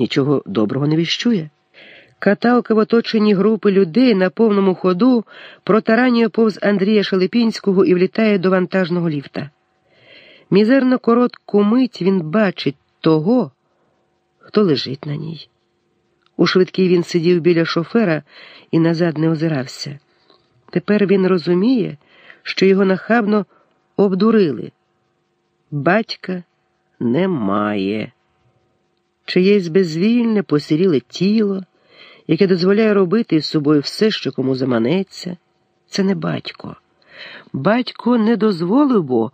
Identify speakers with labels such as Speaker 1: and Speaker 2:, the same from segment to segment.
Speaker 1: нічого доброго не віщує. Каталка в оточенні групи людей на повному ходу протаранює повз Андрія Шелепінського і влітає до вантажного ліфта. Мізерно коротку мить він бачить того, хто лежить на ній. У швидкій він сидів біля шофера і назад не озирався. Тепер він розуміє, що його нахабно обдурили. Батька немає. Чиєсь безвільне, посіріле тіло, яке дозволяє робити з собою все, що кому заманеться, це не батько. Батько не дозволив бо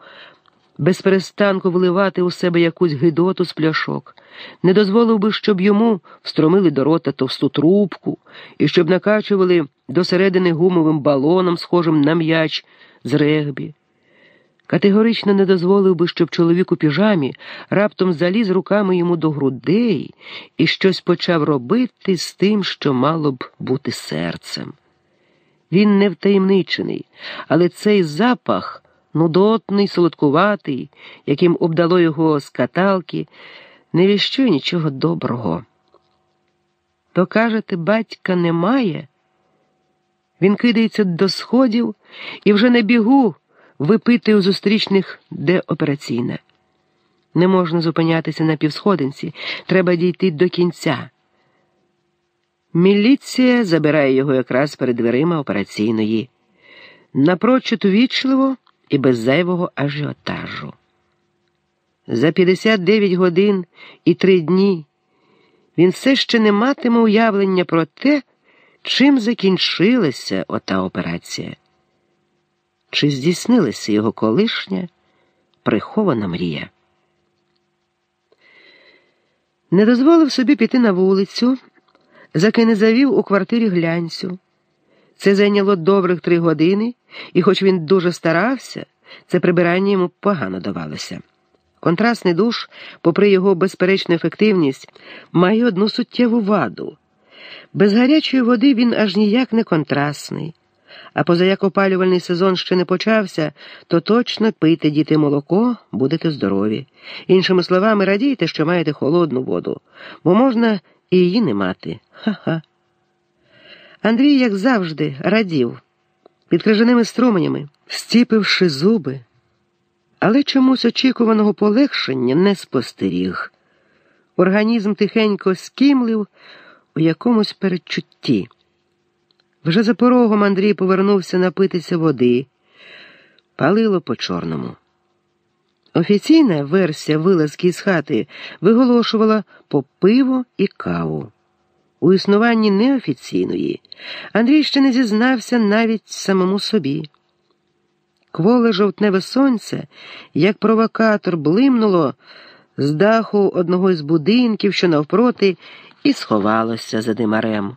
Speaker 1: без перестанку вливати у себе якусь гидоту з пляшок, не дозволив би, щоб йому встромили до рота товсту трубку і щоб накачували до середини гумовим балоном, схожим на м'яч з регбі. Категорично не дозволив би, щоб чоловік у піжамі раптом заліз руками йому до грудей і щось почав робити з тим, що мало б бути серцем. Він не втаємничений, але цей запах, нудотний, солодкуватий, яким обдало його з каталки, не віщує нічого доброго. То кажете, батька немає? Він кидається до сходів і вже на бігу випити у зустрічних, де операційна. Не можна зупинятися на півсходинці, треба дійти до кінця. Міліція забирає його якраз перед дверима операційної, напрочуд увічливо і без зайвого ажіотажу. За 59 годин і три дні він все ще не матиме уявлення про те, чим закінчилася ота операція. Чи здійснилася його колишня прихована мрія? Не дозволив собі піти на вулицю, заки не завів у квартирі глянцю. Це зайняло добрих три години, і, хоч він дуже старався, це прибирання йому погано давалося. Контрастний душ, попри його безперечну ефективність, має одну суттєву ваду. Без гарячої води він аж ніяк не контрастний. А позаяк опалювальний сезон ще не почався, то точно пийте діти молоко, будете здорові. Іншими словами, радійте, що маєте холодну воду, бо можна і її не мати. Ха-ха. Андрій, як завжди, радів, під крижаними струменями, стіпивши зуби, але чомусь очікуваного полегшення не спостеріг. Організм тихенько скімлив у якомусь передчутті. Вже за порогом Андрій повернувся напитися води, палило по чорному. Офіційна версія вилазки з хати виголошувала по пиво і каву. У існуванні неофіційної Андрій ще не зізнався навіть самому собі. Кволе жовтневе сонце, як провокатор, блимнуло з даху одного із будинків, що навпроти, і сховалося за димарем.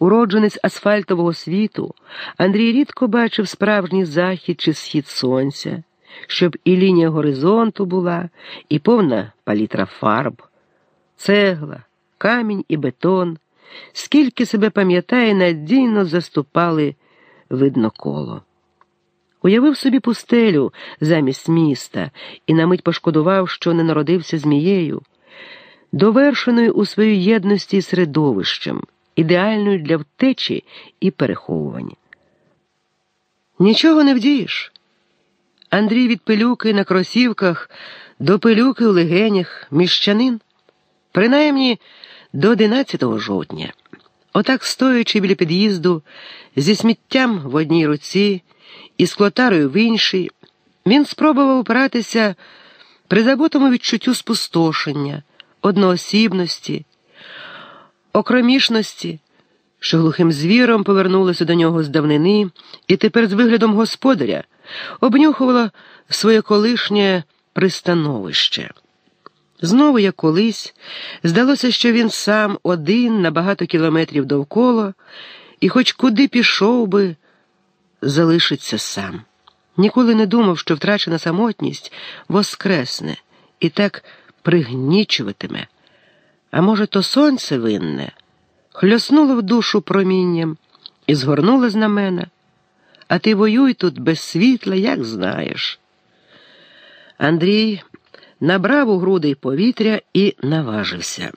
Speaker 1: Уродженець асфальтового світу, Андрій рідко бачив справжній захід чи схід сонця, щоб і лінія горизонту була, і повна палітра фарб, цегла, камінь і бетон, скільки себе пам'ятає, надійно заступали видно коло. Уявив собі пустелю замість міста і на мить пошкодував, що не народився змією, довершеною у своїй єдності середовищем ідеальною для втечі і переховування. Нічого не вдієш. Андрій від пилюки на кросівках до пилюки у легенях міщанин, принаймні до 11 жовтня. Отак, стоячи біля під'їзду, зі сміттям в одній руці і з клотарою в іншій, він спробував опиратися при забутому відчуттю спустошення, одноосібності окромішності, що глухим звіром повернулося до нього з давнини, і тепер з виглядом господаря обнюхувала своє колишнє пристановище. Знову, як колись, здалося, що він сам один на багато кілометрів довкола, і хоч куди пішов би, залишиться сам. Ніколи не думав, що втрачена самотність воскресне і так пригнічуватиме. А може, то сонце винне, хльоснуло в душу промінням і згорнуло знамена, а ти воюй тут без світла, як знаєш. Андрій набрав у груди повітря і наважився.